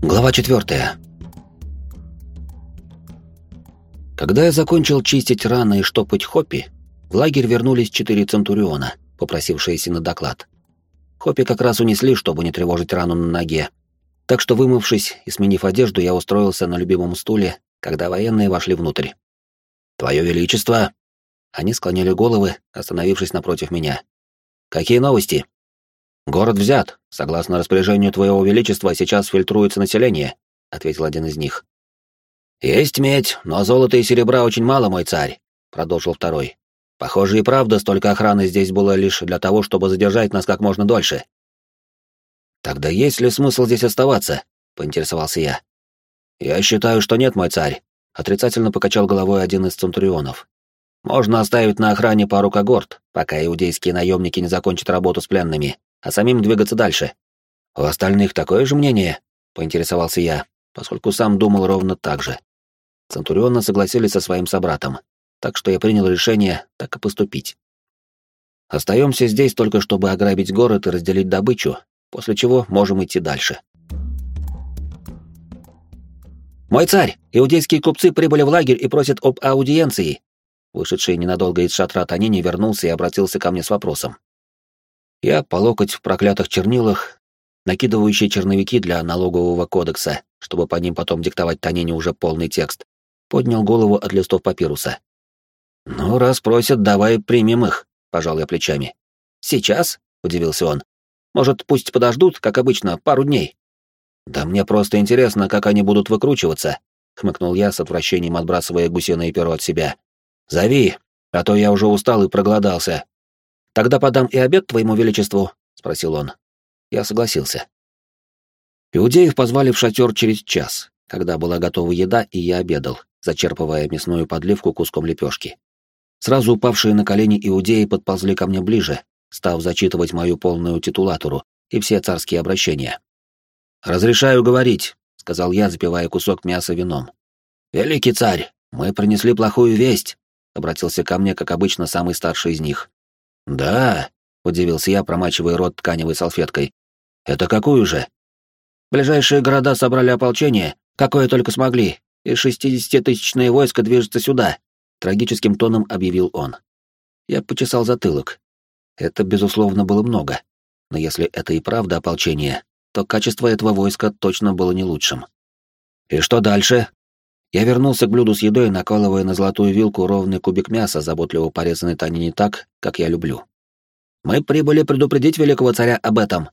Глава четвертая. Когда я закончил чистить раны и штопать хоппи, в лагерь вернулись четыре центуриона, попросившиеся на доклад. Хоппи как раз унесли, чтобы не тревожить рану на ноге. Так что, вымывшись и сменив одежду, я устроился на любимом стуле, когда военные вошли внутрь. «Твое Величество!» Они склонили головы, остановившись напротив меня. «Какие новости?» «Город взят. Согласно распоряжению Твоего Величества, сейчас фильтруется население», — ответил один из них. «Есть медь, но золота и серебра очень мало, мой царь», — продолжил второй. «Похоже и правда, столько охраны здесь было лишь для того, чтобы задержать нас как можно дольше». «Тогда есть ли смысл здесь оставаться?» — поинтересовался я. «Я считаю, что нет, мой царь», — отрицательно покачал головой один из центурионов. «Можно оставить на охране пару когорт, пока иудейские наемники не закончат работу с пленными, а самим двигаться дальше. У остальных такое же мнение, поинтересовался я, поскольку сам думал ровно так же. Центурионы согласились со своим собратом, так что я принял решение так и поступить. Остаемся здесь только чтобы ограбить город и разделить добычу, после чего можем идти дальше. «Мой царь! Иудейские купцы прибыли в лагерь и просят об аудиенции!» Вышедший ненадолго из шатра Танини вернулся и обратился ко мне с вопросом. Я по локоть в проклятых чернилах, накидывающий черновики для налогового кодекса, чтобы по ним потом диктовать Танине уже полный текст, поднял голову от листов папируса. «Ну, раз просят, давай примем их», — пожал я плечами. «Сейчас?» — удивился он. «Может, пусть подождут, как обычно, пару дней?» «Да мне просто интересно, как они будут выкручиваться», — хмыкнул я с отвращением, отбрасывая гусиное перо от себя. «Зови, а то я уже устал и проголодался, Тогда подам и обед твоему величеству, спросил он. Я согласился. Иудеев позвали в шатер через час, когда была готова еда, и я обедал, зачерпывая мясную подливку куском лепешки. Сразу упавшие на колени иудеи подползли ко мне ближе, став зачитывать мою полную титулатуру и все царские обращения. «Разрешаю говорить», — сказал я, запивая кусок мяса вином. «Великий царь, мы принесли плохую весть», — обратился ко мне, как обычно, самый старший из них. «Да», — удивился я, промачивая рот тканевой салфеткой. «Это какую же?» «Ближайшие города собрали ополчение, какое только смогли, и шестидесятитысячное войско движется сюда», — трагическим тоном объявил он. Я почесал затылок. Это, безусловно, было много. Но если это и правда ополчение, то качество этого войска точно было не лучшим. «И что дальше?» Я вернулся к блюду с едой, накалывая на золотую вилку ровный кубик мяса, заботливо порезанный Таней не так, как я люблю. «Мы прибыли предупредить великого царя об этом».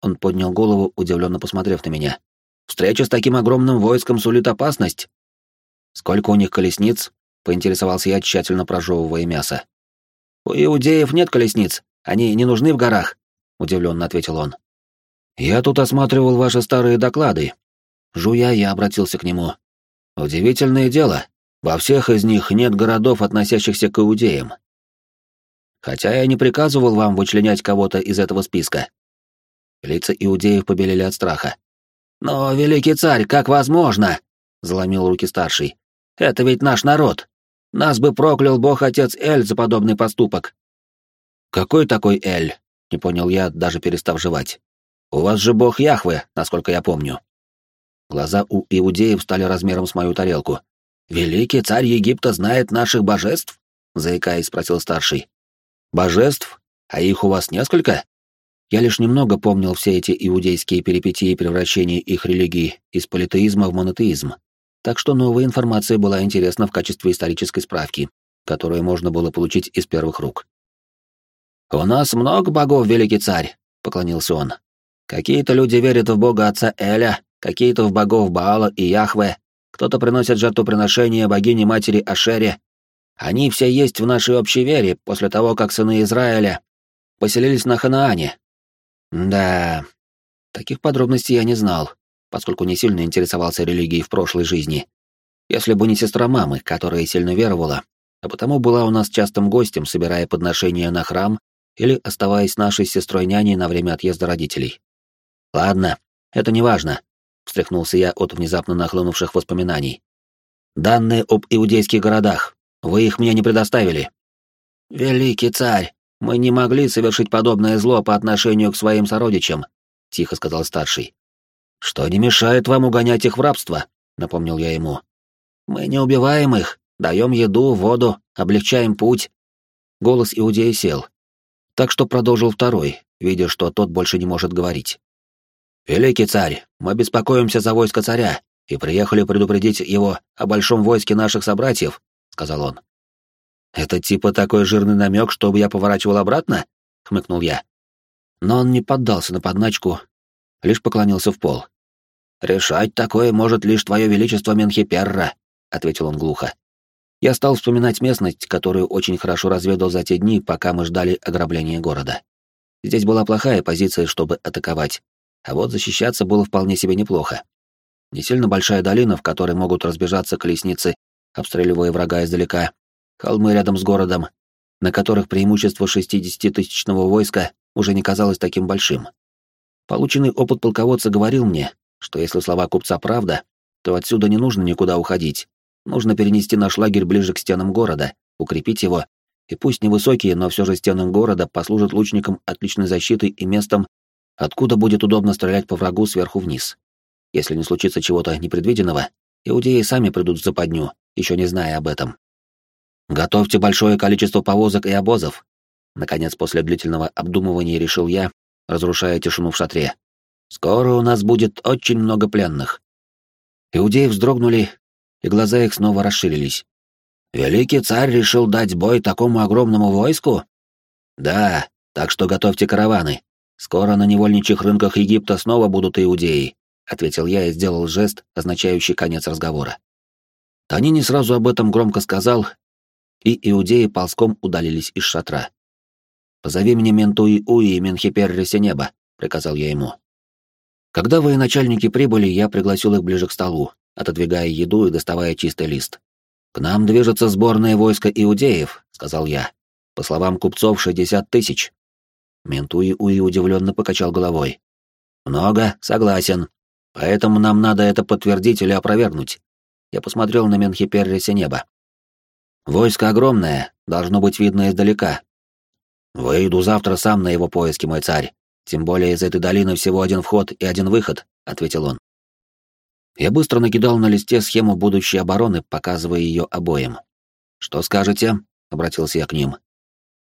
Он поднял голову, удивленно посмотрев на меня. «Встреча с таким огромным войском сулит опасность». «Сколько у них колесниц?» — поинтересовался я, тщательно прожевывая мясо. «У иудеев нет колесниц, они не нужны в горах», — удивленно ответил он. «Я тут осматривал ваши старые доклады». Жуя, я обратился к нему. Удивительное дело, во всех из них нет городов, относящихся к иудеям. Хотя я не приказывал вам вычленять кого-то из этого списка. Лица иудеев побелели от страха. «Но, великий царь, как возможно?» — заломил руки старший. «Это ведь наш народ. Нас бы проклял бог-отец Эль за подобный поступок». «Какой такой Эль?» — не понял я, даже перестав жевать. «У вас же бог Яхве, насколько я помню». Глаза у иудеев стали размером с мою тарелку. «Великий царь Египта знает наших божеств?» — заикаясь, спросил старший. «Божеств? А их у вас несколько?» Я лишь немного помнил все эти иудейские перипетии превращения их религии из политеизма в монотеизм, так что новая информация была интересна в качестве исторической справки, которую можно было получить из первых рук. «У нас много богов, великий царь», — поклонился он. «Какие-то люди верят в бога отца Эля, какие-то в богов Баала и Яхве, кто-то приносит жертвоприношение богине-матери Ашере. Они все есть в нашей общей вере после того, как сыны Израиля поселились на Ханаане. Да, таких подробностей я не знал, поскольку не сильно интересовался религией в прошлой жизни. Если бы не сестра мамы, которая сильно веровала, а потому была у нас частым гостем, собирая подношения на храм или оставаясь нашей сестрой-няней на время отъезда родителей. Ладно, это не важно встряхнулся я от внезапно нахлынувших воспоминаний. «Данные об иудейских городах. Вы их мне не предоставили». «Великий царь, мы не могли совершить подобное зло по отношению к своим сородичам», — тихо сказал старший. «Что не мешает вам угонять их в рабство?» — напомнил я ему. «Мы не убиваем их, даем еду, воду, облегчаем путь». Голос Иудея сел. Так что продолжил второй, видя, что тот больше не может говорить. «Великий царь, мы беспокоимся за войско царя и приехали предупредить его о большом войске наших собратьев», — сказал он. «Это типа такой жирный намек, чтобы я поворачивал обратно?» — хмыкнул я. Но он не поддался на подначку, лишь поклонился в пол. «Решать такое может лишь твое величество Менхиперра», — ответил он глухо. Я стал вспоминать местность, которую очень хорошо разведал за те дни, пока мы ждали ограбления города. Здесь была плохая позиция, чтобы атаковать, а вот защищаться было вполне себе неплохо. Не сильно большая долина, в которой могут разбежаться колесницы, обстреливая врага издалека, холмы рядом с городом, на которых преимущество 60-тысячного войска уже не казалось таким большим. Полученный опыт полководца говорил мне, что если слова купца правда, то отсюда не нужно никуда уходить. Нужно перенести наш лагерь ближе к стенам города, укрепить его, и пусть невысокие, но все же стены города послужат лучникам отличной защитой и местом, откуда будет удобно стрелять по врагу сверху вниз. Если не случится чего-то непредвиденного, иудеи сами придут в западню, еще не зная об этом. Готовьте большое количество повозок и обозов. Наконец, после длительного обдумывания решил я, разрушая тишину в шатре. Скоро у нас будет очень много пленных. Иудеи вздрогнули, и глаза их снова расширились. Великий царь решил дать бой такому огромному войску? Да, так что готовьте караваны. Скоро на невольничьих рынках Египта снова будут иудеи, ответил я и сделал жест, означающий конец разговора. Тони не сразу об этом громко сказал, и иудеи ползком удалились из шатра. «Позови мне Ментуи Уи и Менхиперрисе Неба», — приказал я ему. Когда военачальники прибыли, я пригласил их ближе к столу, отодвигая еду и доставая чистый лист. «К нам движется сборное войско иудеев», — сказал я. «По словам купцов, шестьдесят тысяч». Ментуи Уи удивленно покачал головой. «Много, согласен. Поэтому нам надо это подтвердить или опровергнуть». Я посмотрел на Менхиперрисе Неба. Войско огромное, должно быть видно издалека. Выйду завтра сам на его поиски, мой царь. Тем более из этой долины всего один вход и один выход, ответил он. Я быстро накидал на листе схему будущей обороны, показывая ее обоим. Что скажете? обратился я к ним.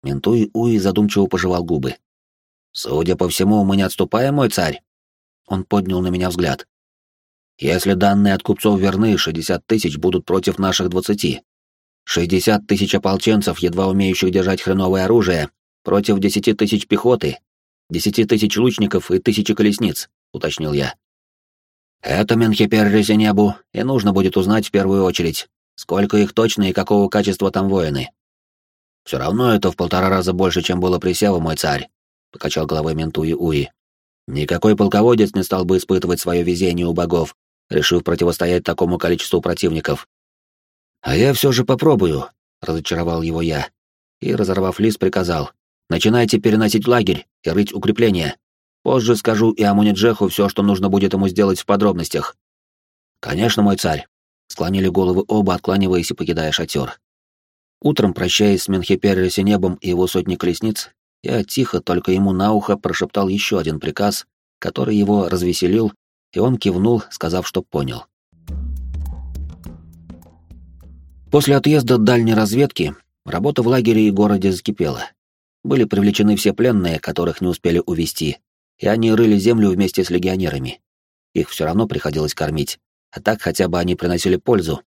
Ментуй Уи задумчиво пожевал губы. Судя по всему, мы не отступаем, мой царь. Он поднял на меня взгляд. Если данные от купцов верны, 60 тысяч будут против наших двадцати. Шестьдесят тысяч ополченцев, едва умеющих держать хреновое оружие, против десяти тысяч пехоты, десяти тысяч лучников и тысячи колесниц, уточнил я. Это Менхипер Резенебу, и нужно будет узнать в первую очередь, сколько их точно и какого качества там воины. Все равно это в полтора раза больше, чем было при Севу, мой царь, покачал головой Ментуи Уи. Никакой полководец не стал бы испытывать свое везение у богов, решив противостоять такому количеству противников. «А я все же попробую», — разочаровал его я. И, разорвав лист, приказал. «Начинайте переносить лагерь и рыть укрепления. Позже скажу и Амуниджеху все, что нужно будет ему сделать в подробностях». «Конечно, мой царь», — склонили головы оба, откланиваясь и покидая шатер. Утром, прощаясь с Менхеперисе небом и его сотней колесниц, я тихо, только ему на ухо, прошептал еще один приказ, который его развеселил, и он кивнул, сказав, что понял. После отъезда дальней разведки работа в лагере и городе закипела. Были привлечены все пленные, которых не успели увести, и они рыли землю вместе с легионерами. Их все равно приходилось кормить, а так хотя бы они приносили пользу.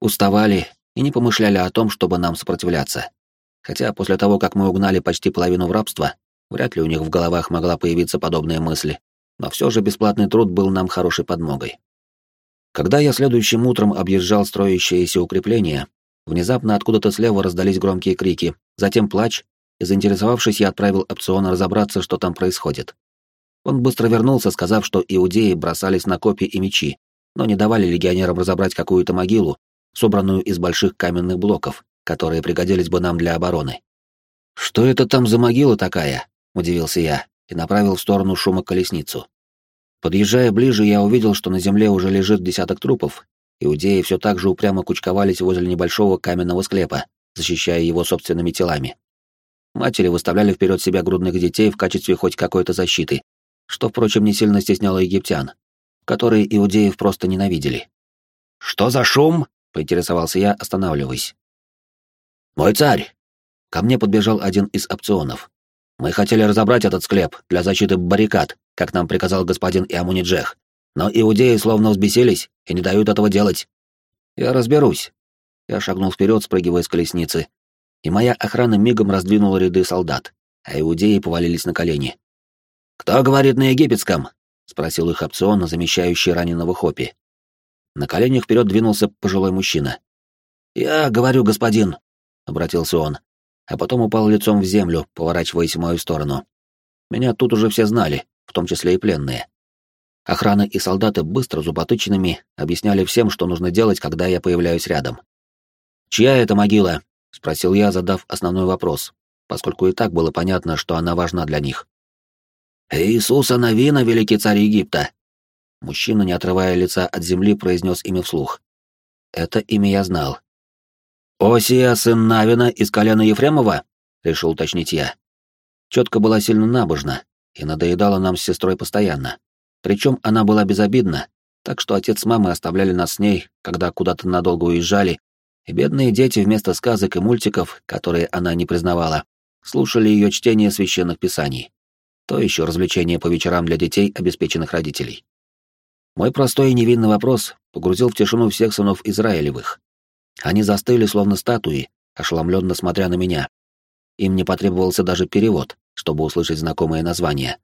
Уставали и не помышляли о том, чтобы нам сопротивляться. Хотя после того, как мы угнали почти половину в рабство, вряд ли у них в головах могла появиться подобная мысль, но все же бесплатный труд был нам хорошей подмогой. Когда я следующим утром объезжал строящиеся укрепления, внезапно откуда-то слева раздались громкие крики, затем плач, и, заинтересовавшись, я отправил опциона разобраться, что там происходит. Он быстро вернулся, сказав, что иудеи бросались на копья и мечи, но не давали легионерам разобрать какую-то могилу, собранную из больших каменных блоков, которые пригодились бы нам для обороны. «Что это там за могила такая?» — удивился я и направил в сторону шума колесницу. Подъезжая ближе, я увидел, что на земле уже лежит десяток трупов. Иудеи все так же упрямо кучковались возле небольшого каменного склепа, защищая его собственными телами. Матери выставляли вперед себя грудных детей в качестве хоть какой-то защиты, что, впрочем, не сильно стесняло египтян. которые иудеев просто ненавидели. «Что за шум?» — поинтересовался я, останавливаясь. «Мой царь!» Ко мне подбежал один из опционов. «Мы хотели разобрать этот склеп для защиты баррикад, как нам приказал господин Иамуниджех, но иудеи словно взбесились и не дают этого делать. Я разберусь». Я шагнул вперед, спрыгивая с колесницы, и моя охрана мигом раздвинула ряды солдат, а иудеи повалились на колени. «Кто говорит на египетском?» — спросил их опцион, замещающий раненого Хопи. На коленях вперед двинулся пожилой мужчина. «Я говорю, господин», — обратился он, а потом упал лицом в землю, поворачиваясь в мою сторону. Меня тут уже все знали, в том числе и пленные. Охрана и солдаты быстро зуботычными объясняли всем, что нужно делать, когда я появляюсь рядом. «Чья это могила?» — спросил я, задав основной вопрос, поскольку и так было понятно, что она важна для них. «Иисуса Навина, великий царь Египта!» Мужчина, не отрывая лица от земли, произнес имя вслух. Это имя я знал. «Осия, сын Навина из колена Ефремова?» — решил уточнить я. Четко была сильно набожна и надоедала нам с сестрой постоянно. Причем она была безобидна, так что отец с мамой оставляли нас с ней, когда куда-то надолго уезжали, и бедные дети вместо сказок и мультиков, которые она не признавала, слушали ее чтение священных писаний. То еще развлечение по вечерам для детей, обеспеченных родителей. Мой простой и невинный вопрос погрузил в тишину всех сынов Израилевых. Они застыли, словно статуи, ошеломленно смотря на меня. Им не потребовался даже перевод, чтобы услышать знакомое название.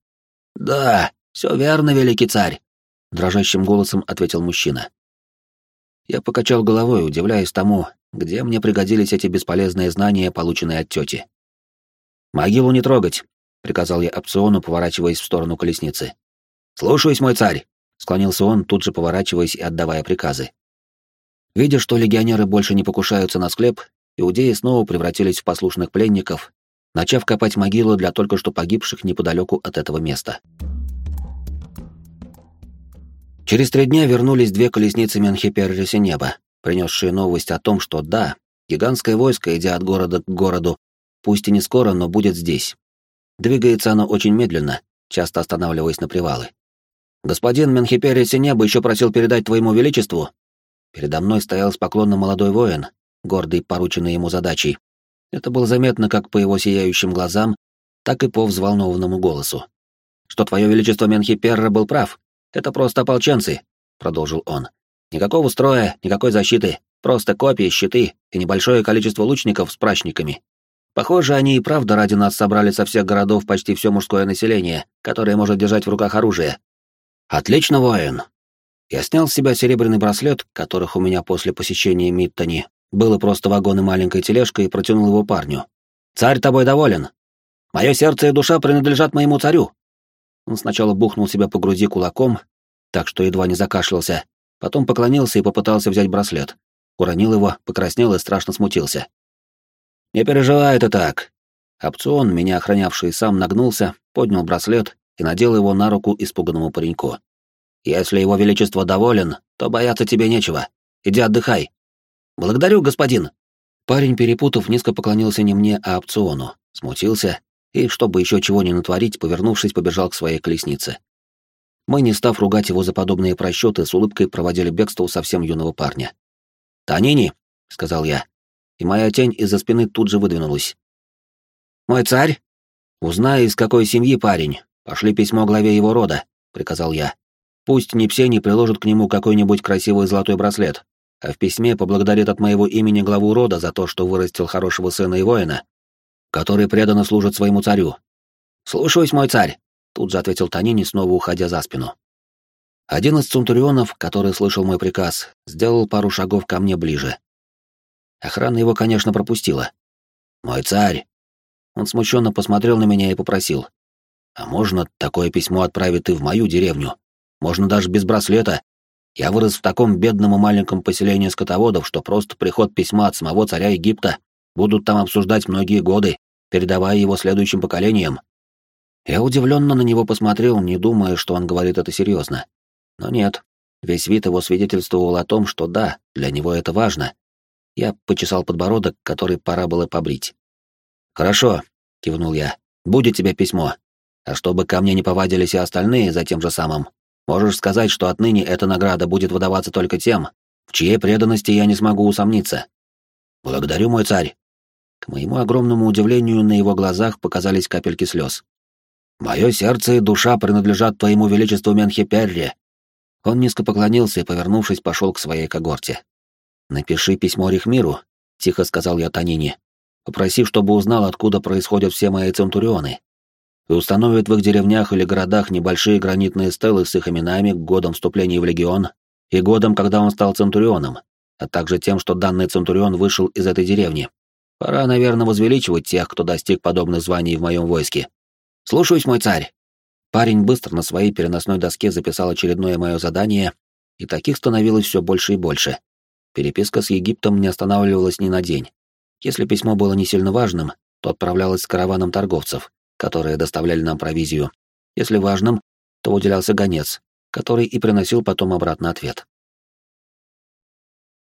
«Да, все верно, великий царь», — дрожащим голосом ответил мужчина. Я покачал головой, удивляясь тому, где мне пригодились эти бесполезные знания, полученные от тети. «Могилу не трогать», — приказал я опциону, поворачиваясь в сторону колесницы. «Слушаюсь, мой царь», — склонился он, тут же поворачиваясь и отдавая приказы. Видя, что легионеры больше не покушаются на склеп, иудеи снова превратились в послушных пленников, начав копать могилу для только что погибших неподалеку от этого места. Через три дня вернулись две колесницы Менхиперриси неба, принесшие новость о том, что да, гигантское войско, идя от города к городу, пусть и не скоро, но будет здесь. Двигается оно очень медленно, часто останавливаясь на привалы. «Господин Менхипери Синеба еще просил передать твоему величеству». Передо мной стоял с поклоном молодой воин, гордый порученный ему задачей. Это было заметно как по его сияющим глазам, так и по взволнованному голосу. «Что твое величество Менхиперра был прав. Это просто ополченцы», — продолжил он. «Никакого строя, никакой защиты, просто копии, щиты и небольшое количество лучников с прачниками. Похоже, они и правда ради нас собрали со всех городов почти все мужское население, которое может держать в руках оружие. Отлично, воин. Я снял с себя серебряный браслет, которых у меня после посещения Миттани было просто вагон и маленькая тележка, и протянул его парню. «Царь тобой доволен. Мое сердце и душа принадлежат моему царю». Он сначала бухнул себя по груди кулаком, так что едва не закашлялся, потом поклонился и попытался взять браслет. Уронил его, покраснел и страшно смутился. «Не переживай, это так». Опцион, меня охранявший, сам нагнулся, поднял браслет и надел его на руку испуганному пареньку. «Если его величество доволен, то бояться тебе нечего. Иди отдыхай». «Благодарю, господин». Парень, перепутав, низко поклонился не мне, а опциону, смутился и, чтобы еще чего не натворить, повернувшись, побежал к своей колеснице. Мы, не став ругать его за подобные просчеты, с улыбкой проводили бегство у совсем юного парня. «Танини», — сказал я, и моя тень из-за спины тут же выдвинулась. «Мой царь? Узнай, из какой семьи парень. Пошли письмо главе его рода», — приказал я. «Пусть не все не приложат к нему какой-нибудь красивый золотой браслет, а в письме поблагодарит от моего имени главу рода за то, что вырастил хорошего сына и воина, который преданно служит своему царю». «Слушаюсь, мой царь», — тут же ответил Танини, снова уходя за спину. Один из центурионов, который слышал мой приказ, сделал пару шагов ко мне ближе. Охрана его, конечно, пропустила. «Мой царь!» Он смущенно посмотрел на меня и попросил. «А можно такое письмо отправить и в мою деревню? Можно даже без браслета. Я вырос в таком бедном и маленьком поселении скотоводов, что просто приход письма от самого царя Египта будут там обсуждать многие годы, передавая его следующим поколениям». Я удивленно на него посмотрел, не думая, что он говорит это серьезно. Но нет, весь вид его свидетельствовал о том, что да, для него это важно, я почесал подбородок, который пора было побрить. «Хорошо», — кивнул я, — «будет тебе письмо. А чтобы ко мне не повадились и остальные за тем же самым, Можешь сказать, что отныне эта награда будет выдаваться только тем, в чьей преданности я не смогу усомниться. Благодарю, мой царь. К моему огромному удивлению, на его глазах показались капельки слез. Мое сердце и душа принадлежат твоему величеству Менхеперре. Он низко поклонился и, повернувшись, пошел к своей когорте. «Напиши письмо Рихмиру», — тихо сказал я Танине. «Попроси, чтобы узнал, откуда происходят все мои центурионы. И установит в их деревнях или городах небольшие гранитные стелы с их именами, годом вступления в легион и годом, когда он стал центурионом, а также тем, что данный центурион вышел из этой деревни. Пора, наверное, возвеличивать тех, кто достиг подобных званий в моем войске. Слушаюсь, мой царь. Парень быстро на своей переносной доске записал очередное мое задание, и таких становилось все больше и больше. Переписка с Египтом не останавливалась ни на день. Если письмо было не сильно важным, то отправлялось с караваном торговцев, которые доставляли нам провизию. Если важным, то уделялся гонец, который и приносил потом обратно ответ.